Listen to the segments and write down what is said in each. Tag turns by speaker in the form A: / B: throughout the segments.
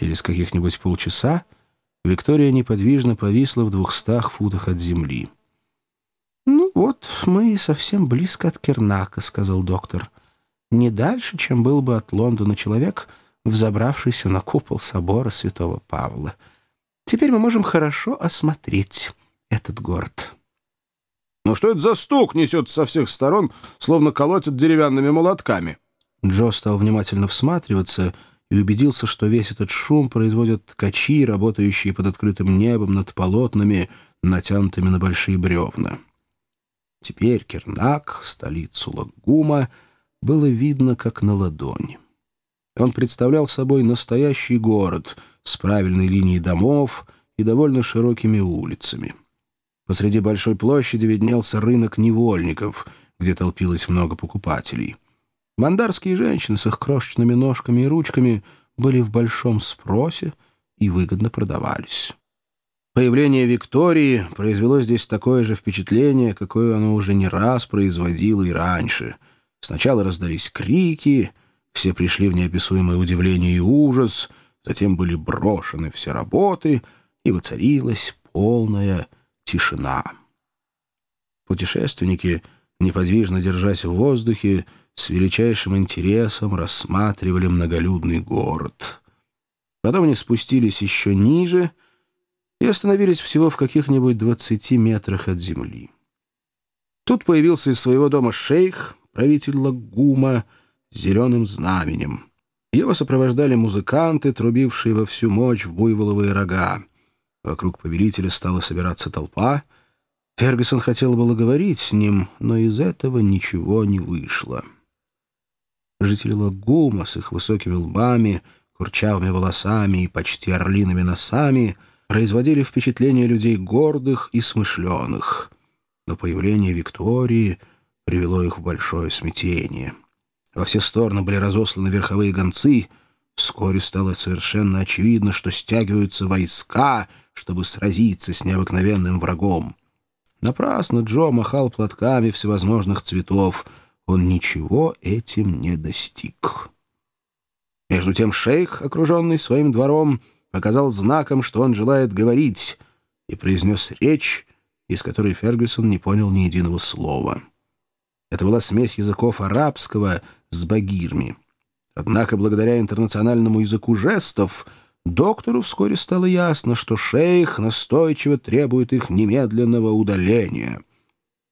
A: Через каких-нибудь полчаса Виктория неподвижно повисла в двухстах футах от земли. «Ну вот, мы совсем близко от Кернака», — сказал доктор. «Не дальше, чем был бы от Лондона человек, взобравшийся на купол собора святого Павла. Теперь мы можем хорошо осмотреть этот город».
B: «Ну что это за стук несет со всех сторон, словно колотят деревянными молотками?»
A: Джо стал внимательно всматриваться и убедился, что весь этот шум производят ткачи, работающие под открытым небом над полотнами, натянутыми на большие бревна. Теперь Кернак, столицу Лагума, было видно как на ладони. Он представлял собой настоящий город с правильной линией домов и довольно широкими улицами. Посреди большой площади виднелся рынок невольников, где толпилось много покупателей. Мандарские женщины с их крошечными ножками и ручками были в большом спросе и выгодно продавались. Появление Виктории произвело здесь такое же впечатление, какое оно уже не раз производило и раньше. Сначала раздались крики, все пришли в неописуемое удивление и ужас, затем были брошены все работы, и воцарилась полная тишина. Путешественники, неподвижно держась в воздухе, с величайшим интересом рассматривали многолюдный город. Потом они спустились еще ниже — и остановились всего в каких-нибудь двадцати метрах от земли. Тут появился из своего дома шейх, правитель Лагума, с зеленым знаменем. Его сопровождали музыканты, трубившие во всю мощь в буйволовые рога. Вокруг повелителя стала собираться толпа. Фергюсон хотел было говорить с ним, но из этого ничего не вышло. Жители Лагума с их высокими лбами, курчавыми волосами и почти орлиными носами — производили впечатление людей гордых и смышленых. Но появление Виктории привело их в большое смятение. Во все стороны были разосланы верховые гонцы. Вскоре стало совершенно очевидно, что стягиваются войска, чтобы сразиться с необыкновенным врагом. Напрасно Джо махал платками всевозможных цветов. Он ничего этим не достиг. Между тем шейх, окруженный своим двором, показал знаком, что он желает говорить, и произнес речь, из которой Фергюсон не понял ни единого слова. Это была смесь языков арабского с багирми. Однако, благодаря интернациональному языку жестов, доктору вскоре стало ясно, что шейх настойчиво требует их немедленного удаления.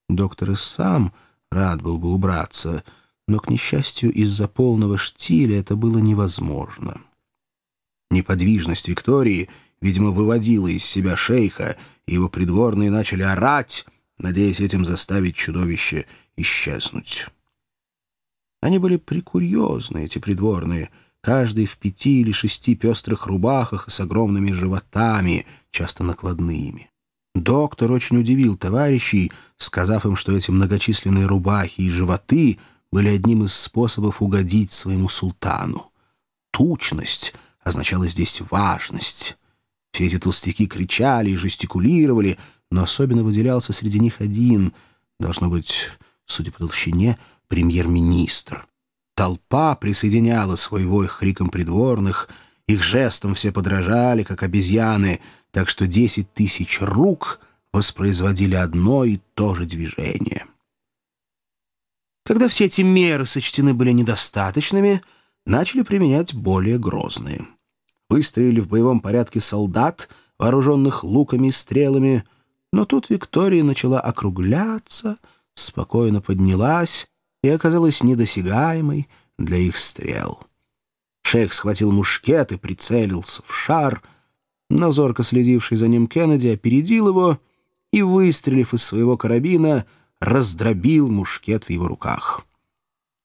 A: Доктор и сам рад был бы убраться, но, к несчастью, из-за полного штиля это было невозможно. Неподвижность Виктории, видимо, выводила из себя шейха, и его придворные начали орать, надеясь этим заставить чудовище исчезнуть. Они были прикурьезны, эти придворные, каждый в пяти или шести пестрых рубахах и с огромными животами, часто накладными. Доктор очень удивил товарищей, сказав им, что эти многочисленные рубахи и животы были одним из способов угодить своему султану. Тучность — означало здесь важность. Все эти толстяки кричали и жестикулировали, но особенно выделялся среди них один, должно быть, судя по толщине, премьер-министр. Толпа присоединяла свой вой к крикам придворных, их жестом все подражали, как обезьяны, так что десять тысяч рук воспроизводили одно и то же движение. Когда все эти меры сочтены были недостаточными, начали применять более грозные выстрелили в боевом порядке солдат, вооруженных луками и стрелами, но тут Виктория начала округляться, спокойно поднялась и оказалась недосягаемой для их стрел. Шейх схватил мушкет и прицелился в шар, но зорко следивший за ним Кеннеди опередил его и, выстрелив из своего карабина, раздробил мушкет в его руках.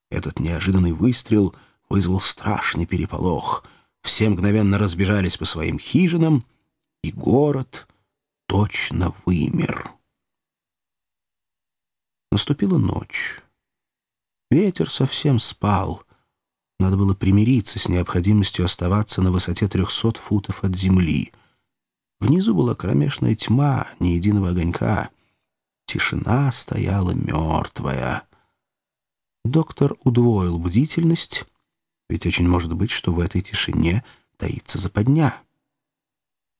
A: Этот неожиданный выстрел вызвал страшный переполох — все мгновенно разбежались по своим хижинам, и город точно вымер. Наступила ночь. Ветер совсем спал. Надо было примириться с необходимостью оставаться на высоте трехсот футов от земли. Внизу была кромешная тьма, ни единого огонька. Тишина стояла мертвая. Доктор удвоил бдительность ведь очень может быть, что в этой тишине таится западня.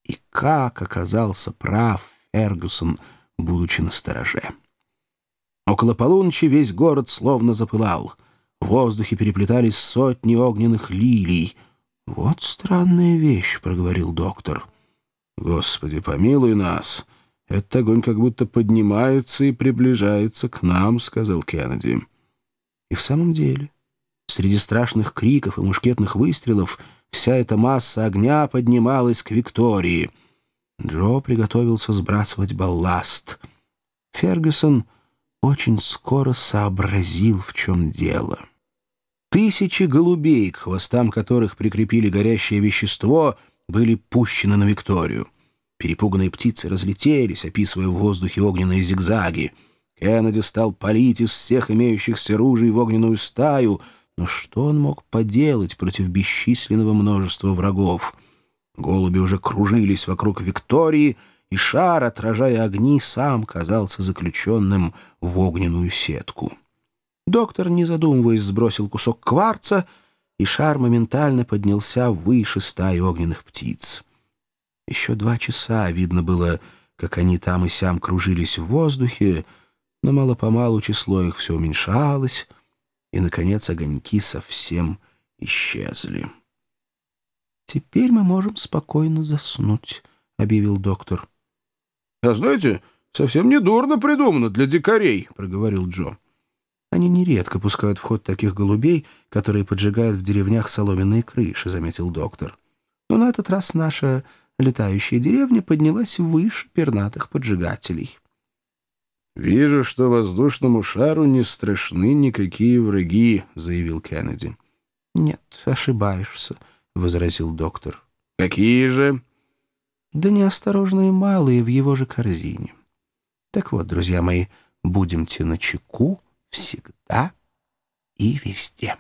A: И как оказался прав Фергюсон, будучи на стороже. Около полуночи весь город словно запылал. В воздухе переплетались сотни огненных лилий. «Вот странная вещь», — проговорил доктор.
B: «Господи, помилуй нас! Этот огонь как будто поднимается и приближается к нам», — сказал Кеннеди.
A: И в самом деле, среди страшных криков и мушкетных выстрелов вся эта масса огня поднималась к Виктории. Джо приготовился сбрасывать балласт. Фергюсон очень скоро сообразил, в чем дело. Тысячи голубей, к хвостам которых прикрепили горящее вещество, были пущены на Викторию. Перепуганные птицы разлетелись, описывая в воздухе огненные зигзаги. Кеннеди стал палить из всех имеющихся ружей в огненную стаю, но что он мог поделать против бесчисленного множества врагов? Голуби уже кружились вокруг Виктории, и шар, отражая огни, сам казался заключенным в огненную сетку. Доктор, не задумываясь, сбросил кусок кварца, и шар моментально поднялся выше стаи огненных птиц. Еще два часа видно было, как они там и сям кружились в воздухе, но мало-помалу число их все уменьшалось, и, наконец, огоньки совсем исчезли. «Теперь мы можем спокойно заснуть», — объявил доктор.
B: «А знаете, совсем недурно придумано для дикарей», — проговорил Джо.
A: «Они нередко пускают в ход таких голубей, которые поджигают в деревнях соломенные крыши», — заметил доктор. «Но на этот раз наша летающая деревня поднялась выше пернатых поджигателей».
B: «Вижу, что воздушному шару не страшны никакие враги», — заявил Кеннеди.
A: «Нет, ошибаешься», — возразил доктор.
B: «Какие же?»
A: «Да неосторожные малые в его же корзине. Так вот, друзья мои, будемте на чеку всегда и везде».